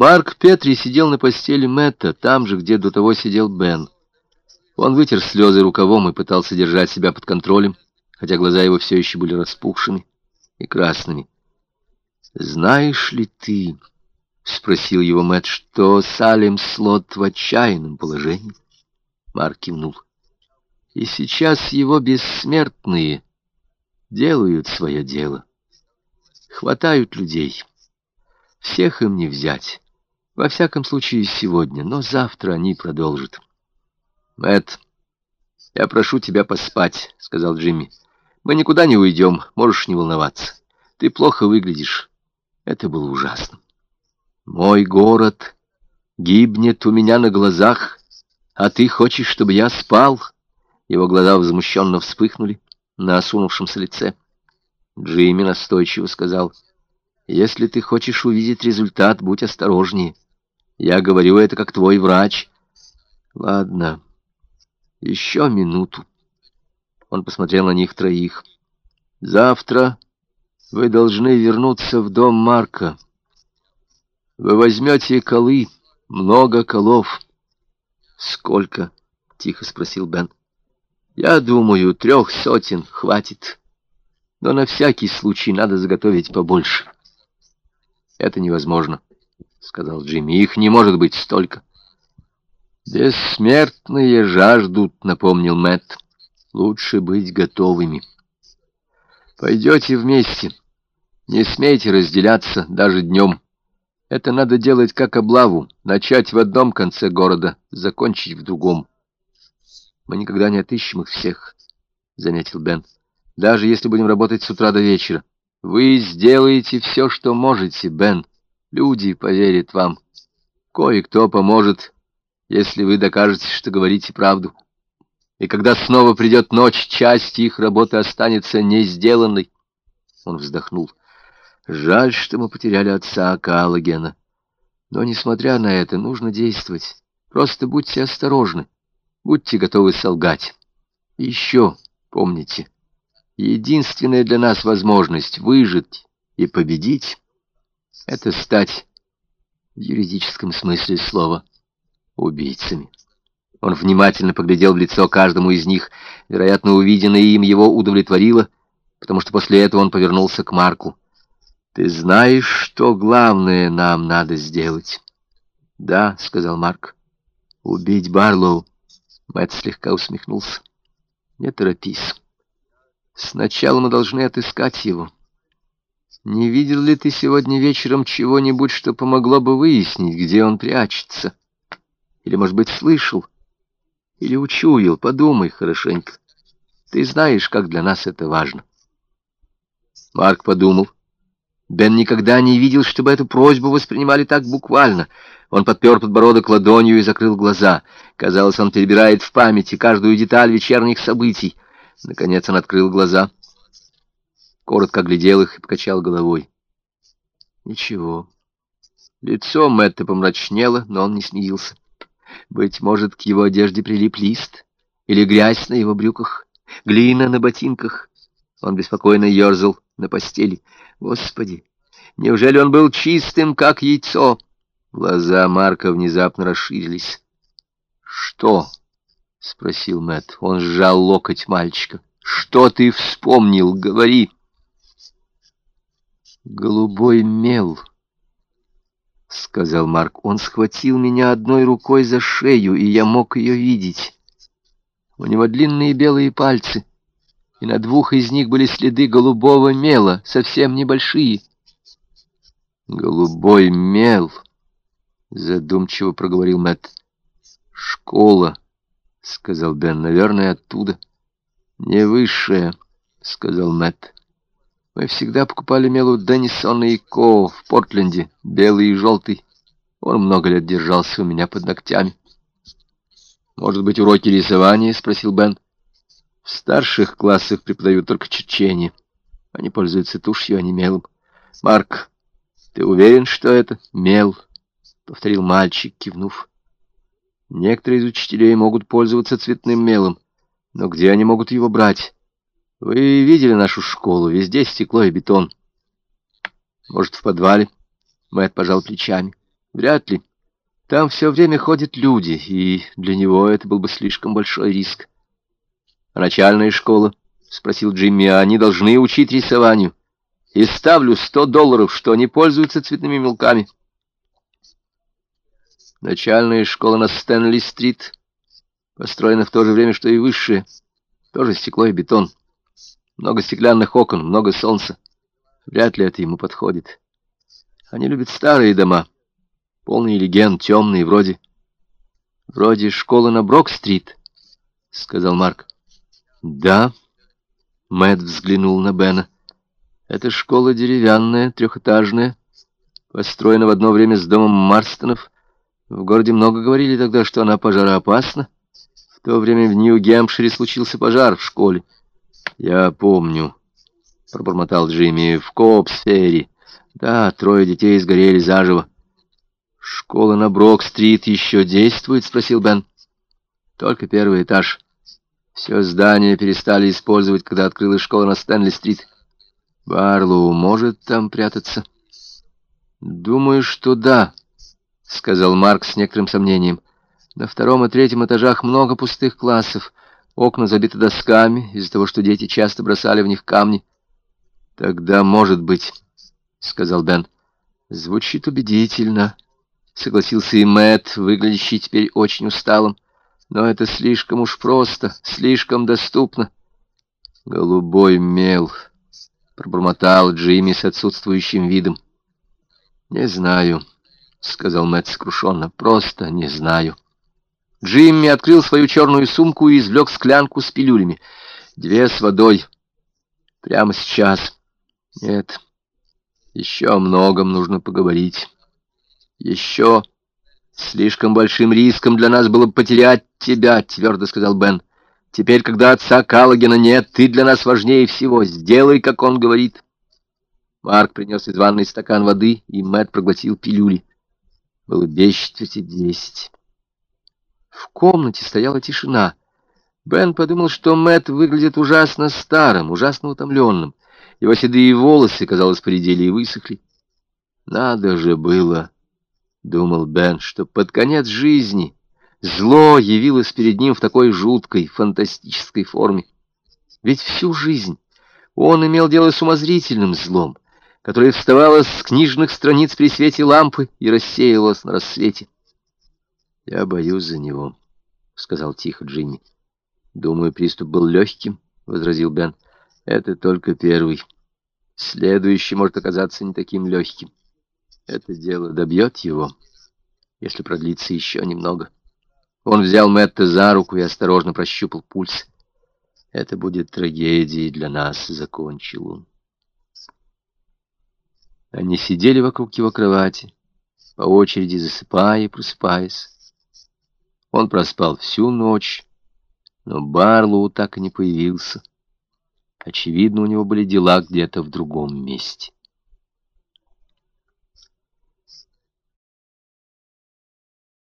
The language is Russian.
Марк Петри сидел на постели Мэтта, там же, где до того сидел Бен. Он вытер слезы рукавом и пытался держать себя под контролем, хотя глаза его все еще были распухшими и красными. «Знаешь ли ты, — спросил его Мэтт, — что Салем Слот в отчаянном положении?» Марк кивнул. «И сейчас его бессмертные делают свое дело, хватают людей». Всех им не взять. Во всяком случае, сегодня, но завтра они продолжат. Мэтт, я прошу тебя поспать, сказал Джимми. Мы никуда не уйдем, можешь не волноваться. Ты плохо выглядишь. Это было ужасно. Мой город гибнет у меня на глазах, а ты хочешь, чтобы я спал? Его глаза возмущенно вспыхнули на осунувшемся лице. Джимми настойчиво сказал — если ты хочешь увидеть результат, будь осторожнее. Я говорю это как твой врач. Ладно, еще минуту. Он посмотрел на них троих. Завтра вы должны вернуться в дом Марка. Вы возьмете колы, много колов. Сколько? Тихо спросил Бен. Я думаю, трех сотен хватит. Но на всякий случай надо заготовить побольше. «Это невозможно», — сказал Джимми. «Их не может быть столько». «Бессмертные жаждут», — напомнил Мэтт. «Лучше быть готовыми». «Пойдете вместе. Не смейте разделяться даже днем. Это надо делать как облаву. Начать в одном конце города, закончить в другом». «Мы никогда не отыщем их всех», — заметил Бен. «Даже если будем работать с утра до вечера. Вы сделаете все, что можете, Бен. Люди поверят вам. Кое-кто поможет, если вы докажете, что говорите правду. И когда снова придет ночь, часть их работы останется не сделанной. Он вздохнул. Жаль, что мы потеряли отца Каллогена. Но, несмотря на это, нужно действовать. Просто будьте осторожны. Будьте готовы солгать. Еще помните, Единственная для нас возможность выжить и победить — это стать в юридическом смысле слова убийцами. Он внимательно поглядел в лицо каждому из них. Вероятно, увиденное им его удовлетворило, потому что после этого он повернулся к Марку. «Ты знаешь, что главное нам надо сделать?» «Да», — сказал Марк. «Убить Барлоу». Мэтт слегка усмехнулся. «Не торопись». Сначала мы должны отыскать его. Не видел ли ты сегодня вечером чего-нибудь, что помогло бы выяснить, где он прячется? Или, может быть, слышал? Или учуял? Подумай хорошенько. Ты знаешь, как для нас это важно. Марк подумал. Бен никогда не видел, чтобы эту просьбу воспринимали так буквально. Он подпер подбородок ладонью и закрыл глаза. Казалось, он перебирает в памяти каждую деталь вечерних событий. Наконец он открыл глаза, коротко глядел их и покачал головой. Ничего. Лицо Мэтта помрачнело, но он не смеялся. Быть может, к его одежде прилип лист, или грязь на его брюках, глина на ботинках. Он беспокойно ерзал на постели. Господи, неужели он был чистым, как яйцо? Глаза Марка внезапно расширились. Что? — спросил Мэт. Он сжал локоть мальчика. «Что ты вспомнил? Говори!» «Голубой мел», — сказал Марк. «Он схватил меня одной рукой за шею, и я мог ее видеть. У него длинные белые пальцы, и на двух из них были следы голубого мела, совсем небольшие». «Голубой мел», — задумчиво проговорил Мэт. «Школа». — сказал Бен. — Наверное, оттуда. — Не высшая, — сказал Мэтт. Мы всегда покупали мелу Деннисон и Ко в Портленде, белый и желтый. Он много лет держался у меня под ногтями. — Может быть, уроки рисования? — спросил Бен. — В старших классах преподают только черчение. Они пользуются тушью, а не мелом. — Марк, ты уверен, что это мел? — повторил мальчик, кивнув. Некоторые из учителей могут пользоваться цветным мелом, но где они могут его брать? Вы видели нашу школу, везде стекло и бетон. Может, в подвале? Мэтт пожал плечами. Вряд ли. Там все время ходят люди, и для него это был бы слишком большой риск. Начальная школа, — спросил Джимми, — они должны учить рисованию. И ставлю сто долларов, что они пользуются цветными мелками. Начальная школа на Стэнли-стрит построена в то же время, что и высшая. Тоже стекло и бетон. Много стеклянных окон, много солнца. Вряд ли это ему подходит. Они любят старые дома, полные легенд, темные, вроде... Вроде школы на Брок-стрит, — сказал Марк. Да. Мэтт взглянул на Бена. Эта школа деревянная, трехэтажная, построена в одно время с домом Марстонов. В городе много говорили тогда, что она пожароопасна. В то время в Нью-Гемпшире случился пожар в школе. Я помню, — пробормотал Джимми, — в Коопсфере. Да, трое детей сгорели заживо. «Школа на Брок-стрит еще действует?» — спросил Бен. «Только первый этаж. Все здание перестали использовать, когда открылась школа на Стэнли-стрит. Барлоу может там прятаться?» «Думаю, что да», — сказал Марк с некоторым сомнением. «На втором и третьем этажах много пустых классов. Окна забиты досками из-за того, что дети часто бросали в них камни. Тогда может быть...» — сказал Бен. «Звучит убедительно», — согласился и Мэтт, выглядящий теперь очень усталым. «Но это слишком уж просто, слишком доступно». «Голубой мел», — пробормотал Джимми с отсутствующим видом. «Не знаю», — сказал Мэтт скрушенно, — «просто не знаю». Джимми открыл свою черную сумку и извлек склянку с пилюлями. Две с водой. Прямо сейчас. Нет, еще о многом нужно поговорить. Еще слишком большим риском для нас было бы потерять тебя, твердо сказал Бен. Теперь, когда отца Каллогена нет, ты для нас важнее всего. Сделай, как он говорит. Марк принес из ванной стакан воды, и Мэтт проглотил пилюли. Было без четверти десять. В комнате стояла тишина. Бен подумал, что Мэтт выглядит ужасно старым, ужасно утомленным. Его седые волосы, казалось, поредели и высохли. Надо же было, — думал Бен, — что под конец жизни зло явилось перед ним в такой жуткой, фантастической форме. Ведь всю жизнь он имел дело с умозрительным злом, которое вставало с книжных страниц при свете лампы и рассеялось на рассвете. «Я боюсь за него», — сказал тихо Джинни. «Думаю, приступ был легким», — возразил Бен. Это только первый. Следующий может оказаться не таким легким. Это дело добьет его, если продлится еще немного. Он взял Мэтта за руку и осторожно прощупал пульс. Это будет трагедией для нас, — закончил он. Они сидели вокруг его кровати, по очереди засыпая и просыпаясь. Он проспал всю ночь, но Барлоу так и не появился. Очевидно, у него были дела где-то в другом месте.